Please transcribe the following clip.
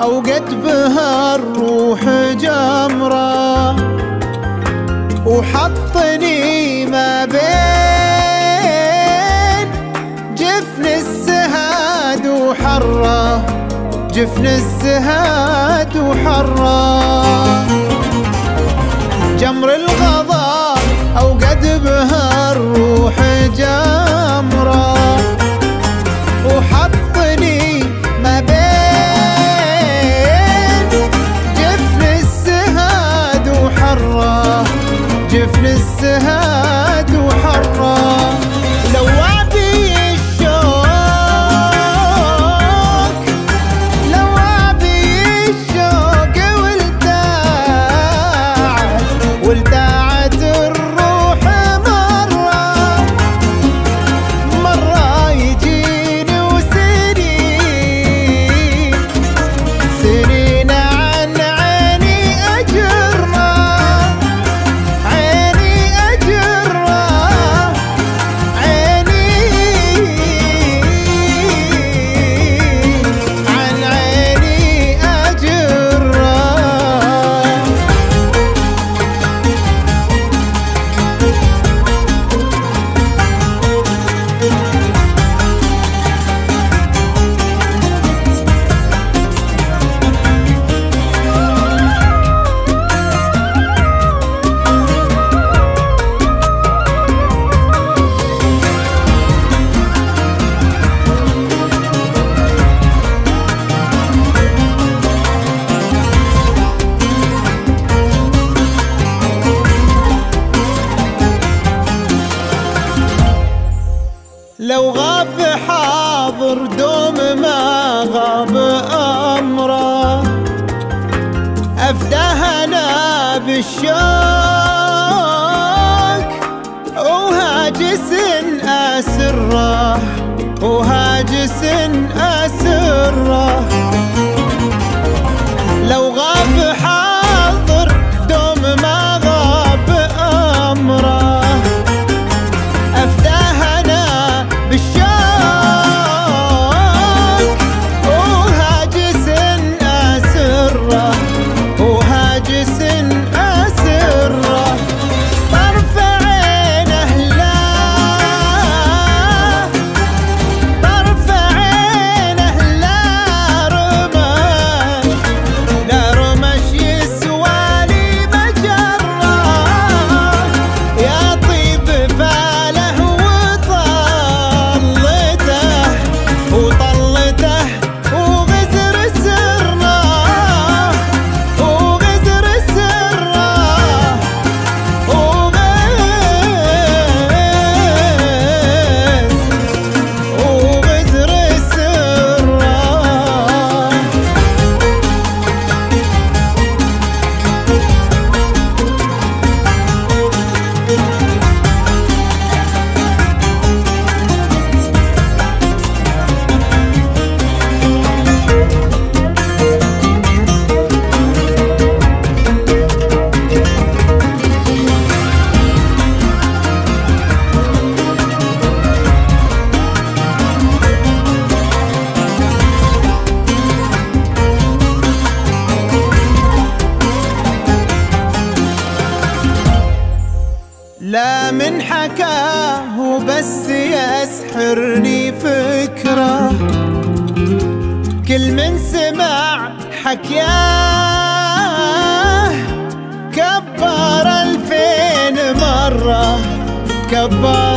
أوقد بها الروح جمرة وحطني ما بين جفن السهاد وحره جفن السهاد وحره جمر الغضا جفن السهاد حاضر دوم ما غاب أمره. أفداها أنا بالشوق. وهاجس أسره. وهاجس أسره. يسحرني فكرة. كل من سمع حكياه كبر ألفين مرة. كبر